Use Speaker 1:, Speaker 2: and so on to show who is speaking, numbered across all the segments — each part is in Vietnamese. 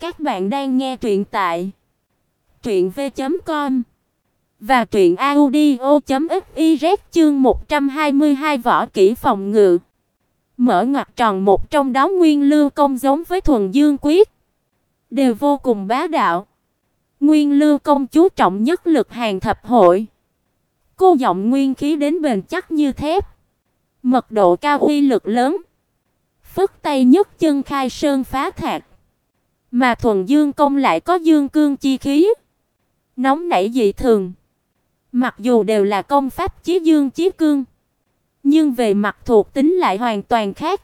Speaker 1: Các bạn đang nghe truyện tại truyện v.com và truyện audio.fiz chương 122 võ kỹ phòng ngự. Mở ngoặc tròn một trong đó nguyên lưu công giống với thuần dương quyết, đều vô cùng bá đạo. Nguyên lưu công chú trọng nhất lực hàng thập hội. Cô giọng nguyên khí đến bền chắc như thép, mật độ cao uy lực lớn. Phất tay nhất chân khai sơn phá thạch. Mà thuần dương công lại có dương cương chi khí, nóng nảy dị thường. Mặc dù đều là công pháp chí dương chí cương, nhưng về mặt thuộc tính lại hoàn toàn khác.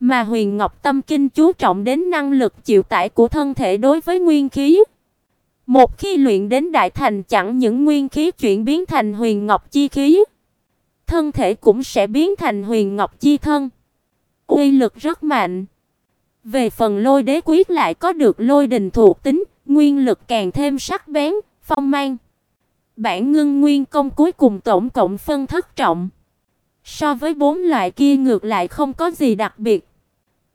Speaker 1: Mà Huyền Ngọc Tâm Kinh chú trọng đến năng lực chịu tải của thân thể đối với nguyên khí. Một khi luyện đến đại thành chẳng những nguyên khí chuyển biến thành Huyền Ngọc chi khí, thân thể cũng sẽ biến thành Huyền Ngọc chi thân. Uy lực rất mạnh. Về phần Lôi Đế quyết lại có được lôi đình thuộc tính, nguyên lực càng thêm sắc bén, phong mang. Bản ngưng nguyên công cuối cùng tổng cộng phân thất trọng. So với bốn loại kia ngược lại không có gì đặc biệt.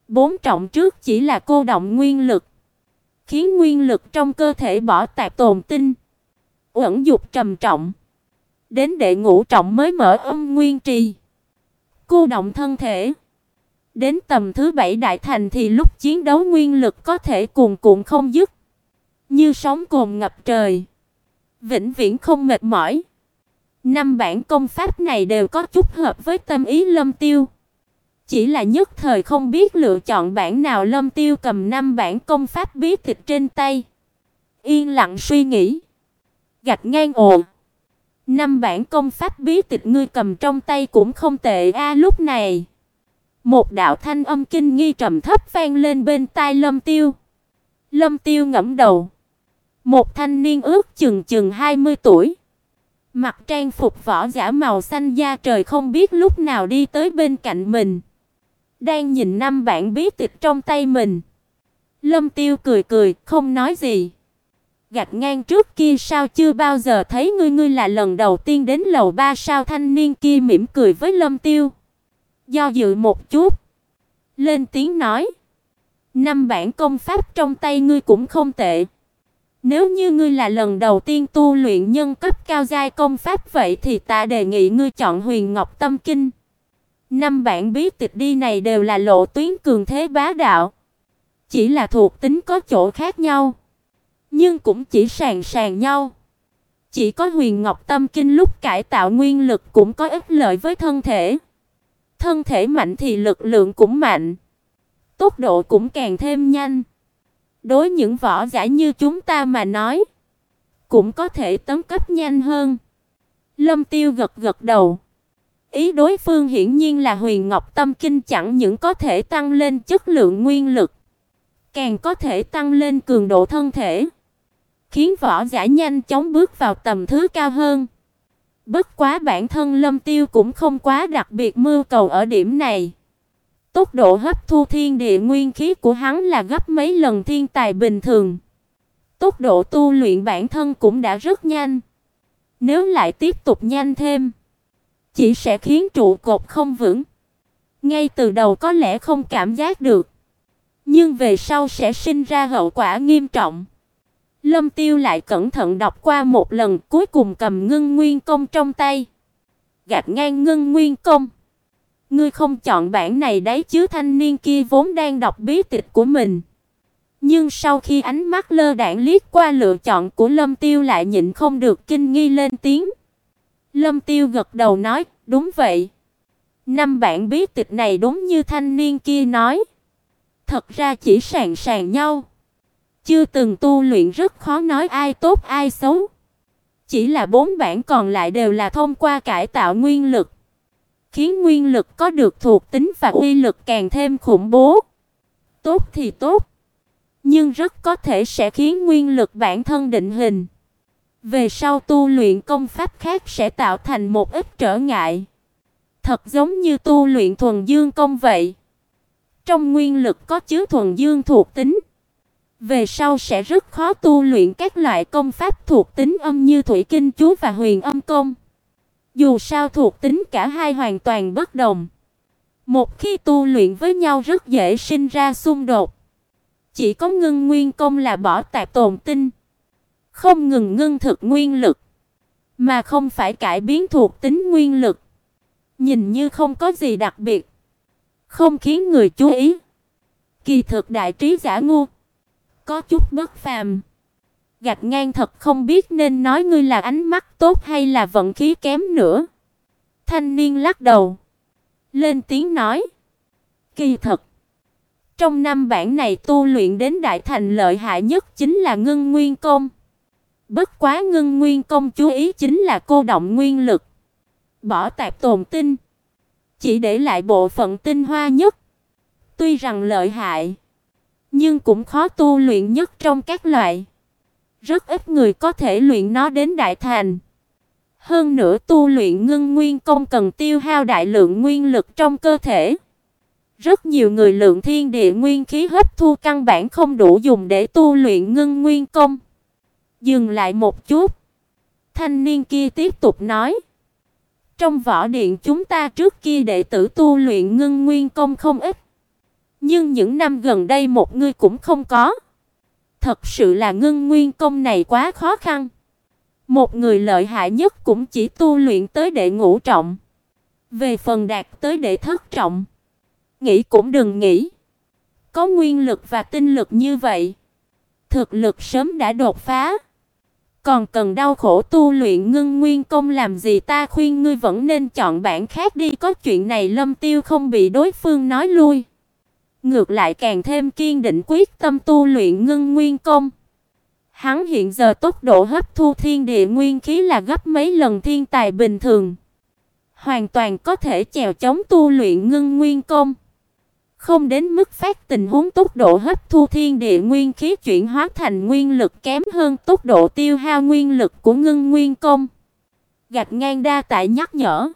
Speaker 1: Bốn trọng trước chỉ là cô động nguyên lực, khiến nguyên lực trong cơ thể bỏ tạp tồn tinh, uẩn dục trầm trọng. Đến đệ ngũ trọng mới mở âm nguyên trì, cô động thân thể. Đến tầm thứ bảy đại thành thì lúc chiến đấu nguyên lực có thể cuồn cuộn không dứt, như sóng cồn ngập trời, vĩnh viễn không mệt mỏi. Năm bản công pháp này đều có chút hợp với tâm ý Lâm Tiêu. Chỉ là nhất thời không biết lựa chọn bản nào Lâm Tiêu cầm năm bản công pháp bí tịch trên tay. Yên lặng suy nghĩ. Gạch ngang ồ. Năm bản công pháp bí tịch ngươi cầm trong tay cũng không tệ a lúc này. Một đạo thanh âm kinh nghi trầm thấp vang lên bên tai Lâm Tiêu. Lâm Tiêu ngẫm đầu. Một thanh niên ước chừng chừng 20 tuổi, mặc trang phục võ giả màu xanh da trời không biết lúc nào đi tới bên cạnh mình, đang nhìn năm bản bí tịch trong tay mình. Lâm Tiêu cười cười, không nói gì. gạt ngang trước kia sao chưa bao giờ thấy ngươi ngươi là lần đầu tiên đến lầu ba sao thanh niên kia mỉm cười với Lâm Tiêu. Do dự một chút, lên tiếng nói: "Năm bản công pháp trong tay ngươi cũng không tệ. Nếu như ngươi là lần đầu tiên tu luyện nhân cấp cao giai công pháp vậy thì ta đề nghị ngươi chọn Huyền Ngọc Tâm Kinh." Năm bản bí tịch đi này đều là lộ tuyến cường thế bá đạo, chỉ là thuộc tính có chỗ khác nhau, nhưng cũng chỉ sàng sàng nhau. Chỉ có Huyền Ngọc Tâm Kinh lúc cải tạo nguyên lực cũng có ích lợi với thân thể. Thân thể mạnh thì lực lượng cũng mạnh, tốc độ cũng càng thêm nhanh. Đối những võ giả như chúng ta mà nói, cũng có thể tấn cấp nhanh hơn. Lâm Tiêu gật gật đầu. Ý đối phương hiển nhiên là Huyền Ngọc Tâm Kinh chẳng những có thể tăng lên chất lượng nguyên lực, càng có thể tăng lên cường độ thân thể, khiến võ giả nhanh chóng bước vào tầm thứ cao hơn. Bất quá bản thân Lâm Tiêu cũng không quá đặc biệt mưu cầu ở điểm này. Tốc độ hấp thu thiên địa nguyên khí của hắn là gấp mấy lần thiên tài bình thường. Tốc độ tu luyện bản thân cũng đã rất nhanh. Nếu lại tiếp tục nhanh thêm, chỉ sẽ khiến trụ cột không vững. Ngay từ đầu có lẽ không cảm giác được, nhưng về sau sẽ sinh ra hậu quả nghiêm trọng. Lâm Tiêu lại cẩn thận đọc qua một lần, cuối cùng cầm Ngân Nguyên công trong tay. Gạt ngang Ngân Nguyên công. Ngươi không chọn bản này đấy chứ thanh niên kia vốn đang đọc bí tịch của mình. Nhưng sau khi ánh mắt lơ đãng liếc qua lựa chọn của Lâm Tiêu lại nhịn không được kinh nghi lên tiếng. Lâm Tiêu gật đầu nói, đúng vậy. Năm bản bí tịch này đúng như thanh niên kia nói. Thật ra chỉ sàn sàn nhau. Chưa từng tu luyện rất khó nói ai tốt ai xấu. Chỉ là bốn bản còn lại đều là thông qua cải tạo nguyên lực khiến nguyên lực có được thuộc tính và uy lực càng thêm khủng bố. Tốt thì tốt, nhưng rất có thể sẽ khiến nguyên lực bản thân định hình. Về sau tu luyện công pháp khác sẽ tạo thành một ít trở ngại. Thật giống như tu luyện thuần dương công vậy. Trong nguyên lực có chứa thuần dương thuộc tính. Về sau sẽ rất khó tu luyện các loại công pháp thuộc tính âm như thủy kinh chú và huyền âm công. Dù sao thuộc tính cả hai hoàn toàn bất đồng. Một khi tu luyện với nhau rất dễ sinh ra xung đột. chỉ có ngưng nguyên công là bỏ tạp tồn tinh, không ngừng ngưng thực nguyên lực, mà không phải cải biến thuộc tính nguyên lực. Nhìn như không có gì đặc biệt, không khiến người chú ý. Kỳ thực đại trí giả ngu, có chút bất phàm. Gạch ngang thật không biết nên nói ngươi là ánh mắt tốt hay là vận khí kém nữa. Thanh niên lắc đầu, lên tiếng nói: "Kỳ thật, trong năm bản này tu luyện đến đại thành lợi hại nhất chính là ngưng Nguyên công. Bất quá ngưng Nguyên công chú ý chính là cô động nguyên lực, bỏ tạp tồn tinh, chỉ để lại bộ phận tinh hoa nhất. Tuy rằng lợi hại, nhưng cũng khó tu luyện nhất trong các loại. Rất ít người có thể luyện nó đến đại thành. Hơn nữa tu luyện ngưng nguyên công cần tiêu hao đại lượng nguyên lực trong cơ thể. Rất nhiều người lượng thiên địa nguyên khí hấp thu căn bản không đủ dùng để tu luyện ngưng nguyên công. Dừng lại một chút, thanh niên kia tiếp tục nói: "Trong võ điện chúng ta trước kia đệ tử tu luyện ngưng nguyên công không ít, nhưng những năm gần đây một người cũng không có. Thật sự là ngưng nguyên công này quá khó khăn. Một người lợi hại nhất cũng chỉ tu luyện tới đệ ngũ trọng. Về phần đạt tới đệ thất trọng, nghĩ cũng đừng nghĩ. Có nguyên lực và tinh lực như vậy, thực lực sớm đã đột phá. Còn cần đau khổ tu luyện ngưng nguyên công làm gì ta khuyên ngươi vẫn nên chọn bản khác đi, có chuyện này Lâm Tiêu không bị đối phương nói lui. Ngược lại càng thêm kiên định quyết tâm tu luyện ngưng nguyên công. Hắn hiện giờ tốc độ hấp thu thiên địa nguyên khí là gấp mấy lần thiên tài bình thường. Hoàn toàn có thể chèo chống tu luyện ngưng nguyên công. Không đến mức phát tình huống tốc độ hấp thu thiên địa nguyên khí chuyển hóa thành nguyên lực kém hơn tốc độ tiêu hao nguyên lực của ngưng nguyên công. Gạch ngang đa tại nhắc nhở.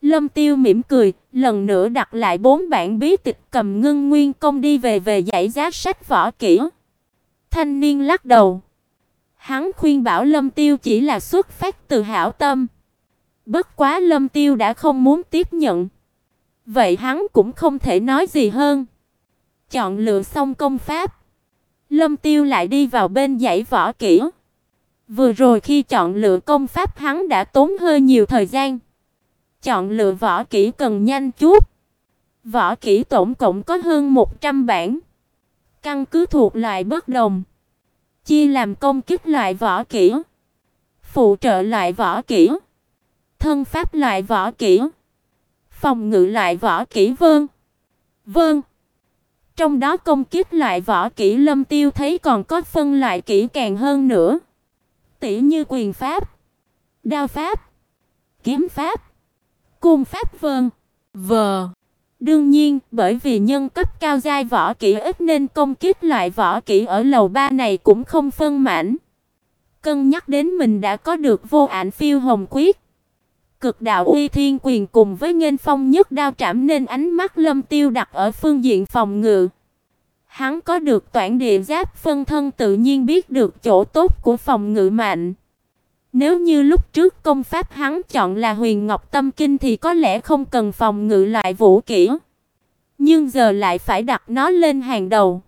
Speaker 1: Lâm Tiêu mỉm cười, lần nữa đặt lại bốn bản bí tịch cầm ngưng nguyên công đi về về dãy giá sách võ kỹ. Thanh niên lắc đầu. Hắn khuyên bảo Lâm Tiêu chỉ là xuất phát từ hảo tâm. Bất quá Lâm Tiêu đã không muốn tiếp nhận. Vậy hắn cũng không thể nói gì hơn. Chọn lựa xong công pháp, Lâm Tiêu lại đi vào bên dãy võ kỹ. Vừa rồi khi chọn lựa công pháp hắn đã tốn hơi nhiều thời gian. Chọn lựa võ kỹ cần nhanh chút. Võ kỹ tổng cộng có hơn 100 bản. Căn cứ thuộc loại bất đồng, chia làm công kích loại võ kỹ, phụ trợ loại võ kỹ, thân pháp loại võ kỹ, phòng ngự loại võ kỹ vân. Vâng. Trong đó công kích loại võ kỹ Lâm Tiêu thấy còn có phân loại kỹ càng hơn nữa. Tỷ như quyền pháp, đao pháp, kiếm pháp, cung pháp vân. Vờ. Đương nhiên, bởi vì nhân cấp cao giai võ kỹ ít nên công kích loại võ kỹ ở lầu ba này cũng không phân mảnh. Cân nhắc đến mình đã có được vô ảnh phiêu hồng quyết, cực đạo uy thiên quyền cùng với nghênh phong nhất đao trảm nên ánh mắt Lâm Tiêu đặt ở phương diện phòng ngự. Hắn có được toản địa giáp phân thân tự nhiên biết được chỗ tốt của phòng ngự mạnh. Nếu như lúc trước công pháp hắn chọn là Huyền Ngọc Tâm Kinh thì có lẽ không cần phòng ngự loại vũ kỹ. Nhưng giờ lại phải đặt nó lên hàng đầu.